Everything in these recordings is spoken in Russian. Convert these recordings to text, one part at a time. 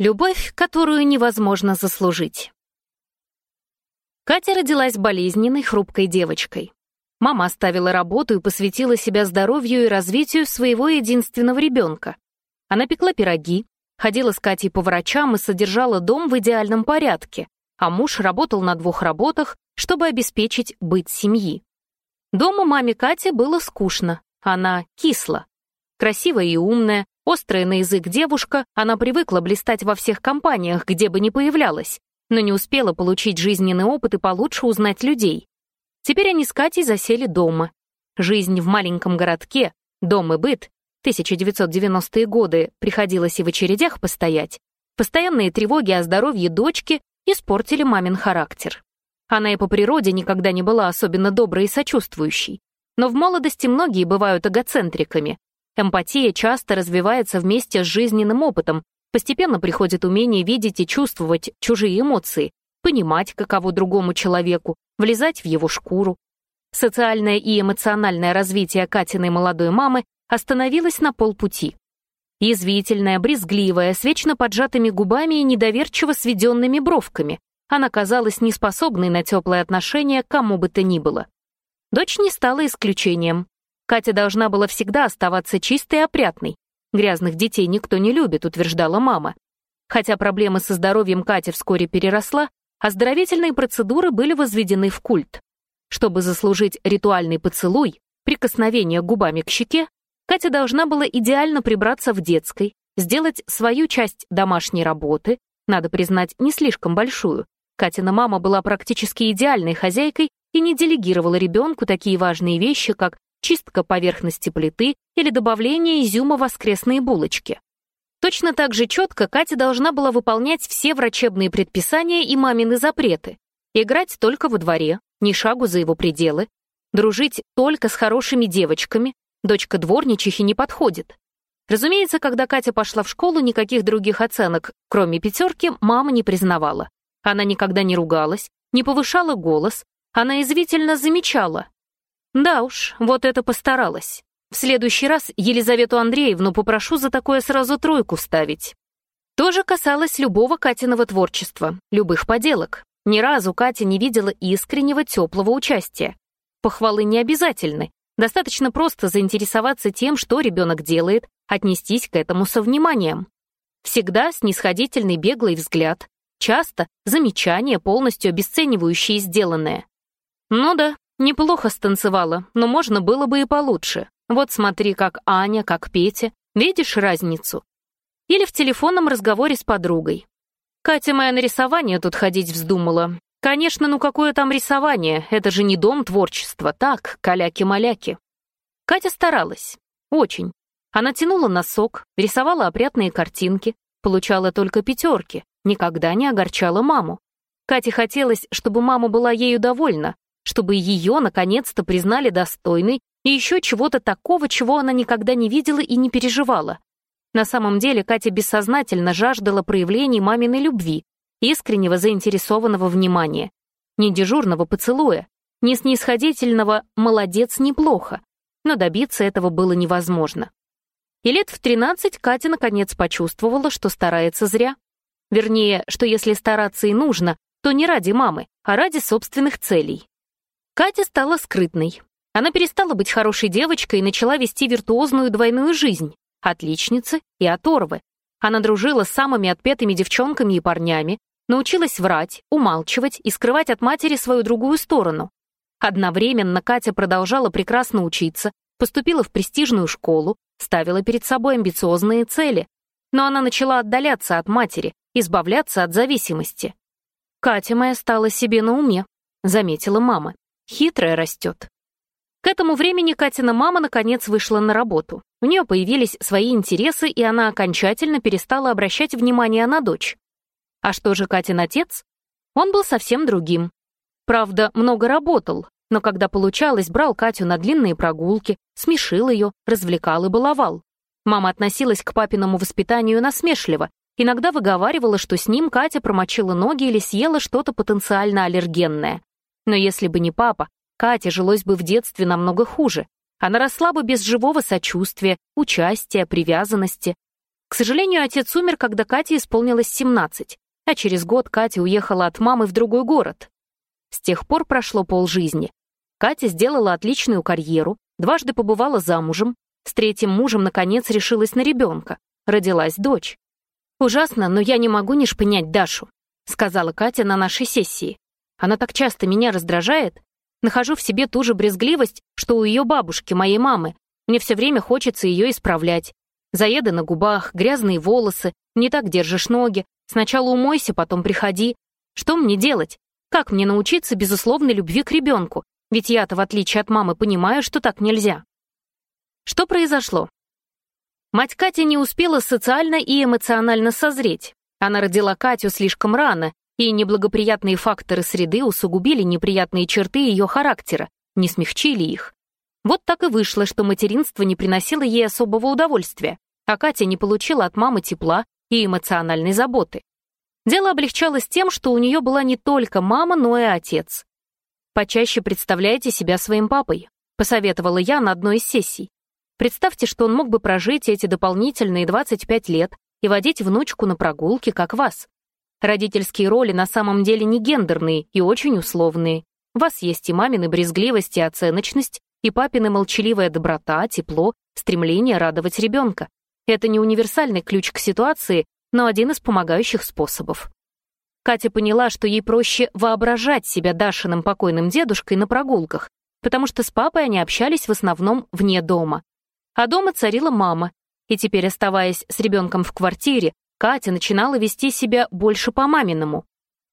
Любовь, которую невозможно заслужить. Катя родилась болезненной, хрупкой девочкой. Мама оставила работу и посвятила себя здоровью и развитию своего единственного ребенка. Она пекла пироги, ходила с Катей по врачам и содержала дом в идеальном порядке, а муж работал на двух работах, чтобы обеспечить быт семьи. Дома маме Кате было скучно, она кисла. Красивая и умная, Острая на язык девушка, она привыкла блистать во всех компаниях, где бы ни появлялась, но не успела получить жизненный опыт и получше узнать людей. Теперь они с Катей засели дома. Жизнь в маленьком городке, дом и быт, 1990-е годы, приходилось и в очередях постоять. Постоянные тревоги о здоровье дочки испортили мамин характер. Она и по природе никогда не была особенно доброй и сочувствующей. Но в молодости многие бывают эгоцентриками, Эмпатия часто развивается вместе с жизненным опытом, постепенно приходит умение видеть и чувствовать чужие эмоции, понимать, каково другому человеку, влезать в его шкуру. Социальное и эмоциональное развитие Катиной молодой мамы остановилось на полпути. Язвительная, брезгливая, с вечно поджатыми губами и недоверчиво сведенными бровками, она казалась неспособной на теплые отношения к кому бы то ни было. Дочь не стала исключением. Катя должна была всегда оставаться чистой и опрятной. Грязных детей никто не любит, утверждала мама. Хотя проблема со здоровьем Кати вскоре переросла, а оздоровительные процедуры были возведены в культ. Чтобы заслужить ритуальный поцелуй, прикосновение губами к щеке, Катя должна была идеально прибраться в детской, сделать свою часть домашней работы, надо признать, не слишком большую. Катина мама была практически идеальной хозяйкой и не делегировала ребенку такие важные вещи, как чистка поверхности плиты или добавление изюма в воскресные булочки. Точно так же четко Катя должна была выполнять все врачебные предписания и мамины запреты. Играть только во дворе, ни шагу за его пределы, дружить только с хорошими девочками, дочка дворничихи не подходит. Разумеется, когда Катя пошла в школу, никаких других оценок, кроме пятерки, мама не признавала. Она никогда не ругалась, не повышала голос, она извительно замечала, да уж, вот это постаралась. В следующий раз Елизавету Андреевну попрошу за такое сразу тройку ставить. То же касалось любого Катиного творчества, любых поделок. Ни разу Катя не видела искреннего теплого участия. Похвалы не обязательны. Достаточно просто заинтересоваться тем, что ребенок делает, отнестись к этому со вниманием. Всегда снисходительный беглый взгляд, часто замечания, полностью обесценивающие сделанное. Ну да, Неплохо станцевала, но можно было бы и получше. Вот смотри, как Аня, как Петя. Видишь разницу? Или в телефонном разговоре с подругой. Катя моя на рисование тут ходить вздумала. Конечно, ну какое там рисование? Это же не дом творчества, так, каляки-маляки. Катя старалась. Очень. Она тянула носок, рисовала опрятные картинки, получала только пятерки, никогда не огорчала маму. Кате хотелось, чтобы мама была ею довольна, чтобы ее, наконец-то, признали достойной и еще чего-то такого, чего она никогда не видела и не переживала. На самом деле Катя бессознательно жаждала проявлений маминой любви, искреннего заинтересованного внимания, не дежурного поцелуя, не снисходительного «молодец, неплохо», но добиться этого было невозможно. И лет в 13 Катя наконец почувствовала, что старается зря. Вернее, что если стараться и нужно, то не ради мамы, а ради собственных целей. Катя стала скрытной. Она перестала быть хорошей девочкой и начала вести виртуозную двойную жизнь — отличницы и оторвы. Она дружила с самыми отпетыми девчонками и парнями, научилась врать, умалчивать и скрывать от матери свою другую сторону. Одновременно Катя продолжала прекрасно учиться, поступила в престижную школу, ставила перед собой амбициозные цели. Но она начала отдаляться от матери, избавляться от зависимости. «Катя моя стала себе на уме», — заметила мама. Хитрая растет. К этому времени Катина мама наконец вышла на работу. У нее появились свои интересы, и она окончательно перестала обращать внимание на дочь. А что же Катин отец? Он был совсем другим. Правда, много работал, но когда получалось, брал Катю на длинные прогулки, смешил ее, развлекал и баловал. Мама относилась к папиному воспитанию насмешливо, иногда выговаривала, что с ним Катя промочила ноги или съела что-то потенциально аллергенное. Но если бы не папа, Кате жилось бы в детстве намного хуже. Она росла бы без живого сочувствия, участия, привязанности. К сожалению, отец умер, когда Кате исполнилось 17, а через год Катя уехала от мамы в другой город. С тех пор прошло полжизни. Катя сделала отличную карьеру, дважды побывала замужем, с третьим мужем, наконец, решилась на ребенка. Родилась дочь. «Ужасно, но я не могу не шпынять Дашу», — сказала Катя на нашей сессии. Она так часто меня раздражает. Нахожу в себе ту же брезгливость, что у ее бабушки, моей мамы. Мне все время хочется ее исправлять. Заеды на губах, грязные волосы, не так держишь ноги. Сначала умойся, потом приходи. Что мне делать? Как мне научиться безусловной любви к ребенку? Ведь я-то, в отличие от мамы, понимаю, что так нельзя. Что произошло? Мать Катя не успела социально и эмоционально созреть. Она родила Катю слишком рано, и неблагоприятные факторы среды усугубили неприятные черты ее характера, не смягчили их. Вот так и вышло, что материнство не приносило ей особого удовольствия, а Катя не получила от мамы тепла и эмоциональной заботы. Дело облегчалось тем, что у нее была не только мама, но и отец. «Почаще представляйте себя своим папой», — посоветовала я на одной из сессий. «Представьте, что он мог бы прожить эти дополнительные 25 лет и водить внучку на прогулки, как вас. Родительские роли на самом деле не гендерные и очень условные. У вас есть и мамины брезгливость и оценочность, и папины молчаливая доброта, тепло, стремление радовать ребенка. Это не универсальный ключ к ситуации, но один из помогающих способов. Катя поняла, что ей проще воображать себя Дашиным покойным дедушкой на прогулках, потому что с папой они общались в основном вне дома. А дома царила мама, и теперь, оставаясь с ребенком в квартире, Катя начинала вести себя больше по-маминому.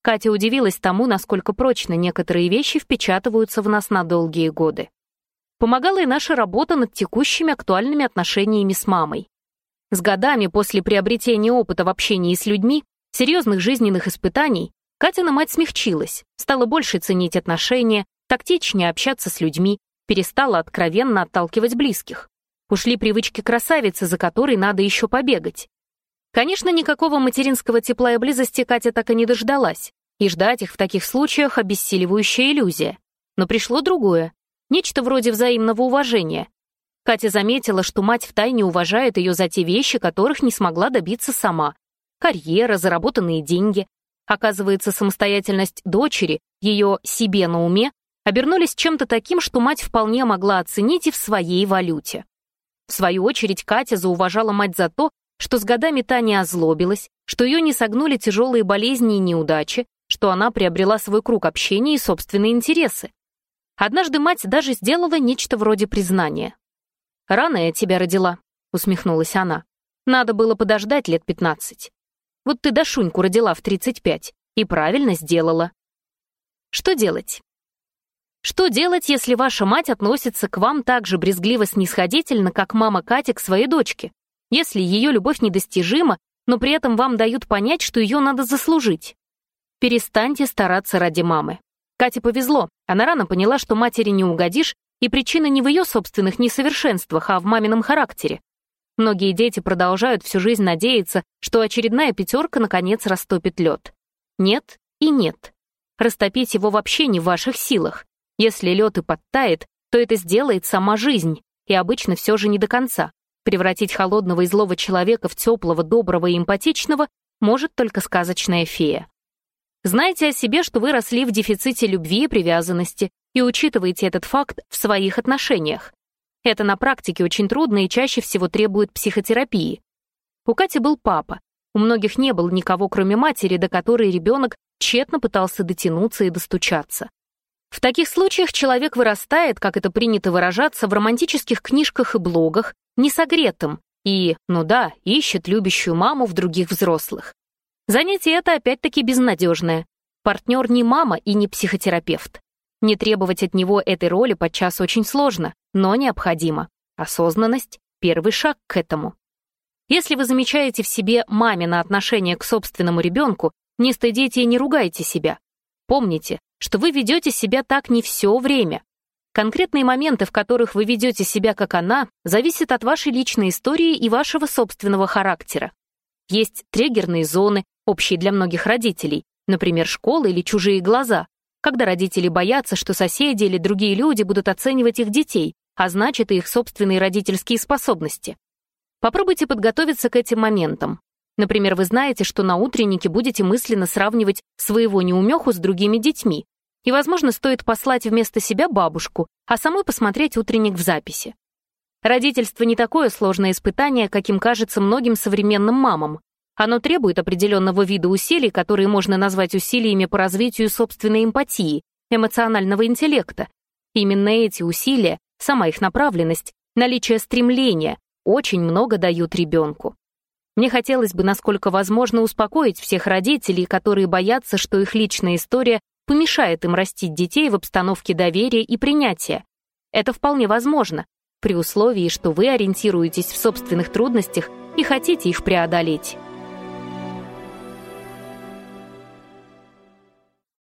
Катя удивилась тому, насколько прочно некоторые вещи впечатываются в нас на долгие годы. Помогала и наша работа над текущими актуальными отношениями с мамой. С годами после приобретения опыта в общении с людьми, серьезных жизненных испытаний, Катина мать смягчилась, стала больше ценить отношения, тактичнее общаться с людьми, перестала откровенно отталкивать близких. Ушли привычки красавицы, за которой надо еще побегать. Конечно, никакого материнского тепла и близости Катя так и не дождалась, и ждать их в таких случаях — обессиливающая иллюзия. Но пришло другое, нечто вроде взаимного уважения. Катя заметила, что мать втайне уважает ее за те вещи, которых не смогла добиться сама. Карьера, заработанные деньги. Оказывается, самостоятельность дочери, ее «себе на уме», обернулись чем-то таким, что мать вполне могла оценить и в своей валюте. В свою очередь, Катя зауважала мать за то, что с годами Таня озлобилась, что ее не согнули тяжелые болезни и неудачи, что она приобрела свой круг общения и собственные интересы. Однажды мать даже сделала нечто вроде признания. «Рано я тебя родила», — усмехнулась она. «Надо было подождать лет пятнадцать. Вот ты Дашуньку родила в тридцать пять и правильно сделала». Что делать? Что делать, если ваша мать относится к вам так же брезгливо-снисходительно, как мама Кати к своей дочке, если ее любовь недостижима, но при этом вам дают понять, что ее надо заслужить. Перестаньте стараться ради мамы. Кате повезло, она рано поняла, что матери не угодишь, и причина не в ее собственных несовершенствах, а в мамином характере. Многие дети продолжают всю жизнь надеяться, что очередная пятерка наконец растопит лед. Нет и нет. Растопить его вообще не в ваших силах. Если лед и подтает, то это сделает сама жизнь, и обычно все же не до конца. Превратить холодного и злого человека в теплого, доброго и эмпатичного может только сказочная фея. Знайте о себе, что вы росли в дефиците любви и привязанности, и учитывайте этот факт в своих отношениях. Это на практике очень трудно и чаще всего требует психотерапии. У Кати был папа. У многих не было никого, кроме матери, до которой ребенок тщетно пытался дотянуться и достучаться. В таких случаях человек вырастает, как это принято выражаться, в романтических книжках и блогах, не согретым и, ну да, ищет любящую маму в других взрослых. Занятие это опять-таки безнадежное. Партнер не мама и не психотерапевт. Не требовать от него этой роли подчас очень сложно, но необходимо. Осознанность — первый шаг к этому. Если вы замечаете в себе мамино отношение к собственному ребенку, не стыдите и не ругайте себя. Помните, что вы ведете себя так не все время, Конкретные моменты, в которых вы ведете себя как она, зависят от вашей личной истории и вашего собственного характера. Есть триггерные зоны, общие для многих родителей, например, школа или чужие глаза, когда родители боятся, что соседи или другие люди будут оценивать их детей, а значит и их собственные родительские способности. Попробуйте подготовиться к этим моментам. Например, вы знаете, что на утреннике будете мысленно сравнивать своего неумеху с другими детьми, и, возможно, стоит послать вместо себя бабушку, а самой посмотреть утренник в записи. Родительство не такое сложное испытание, каким кажется многим современным мамам. Оно требует определенного вида усилий, которые можно назвать усилиями по развитию собственной эмпатии, эмоционального интеллекта. Именно эти усилия, сама их направленность, наличие стремления очень много дают ребенку. Мне хотелось бы, насколько возможно, успокоить всех родителей, которые боятся, что их личная история помешает им растить детей в обстановке доверия и принятия. Это вполне возможно, при условии, что вы ориентируетесь в собственных трудностях и хотите их преодолеть.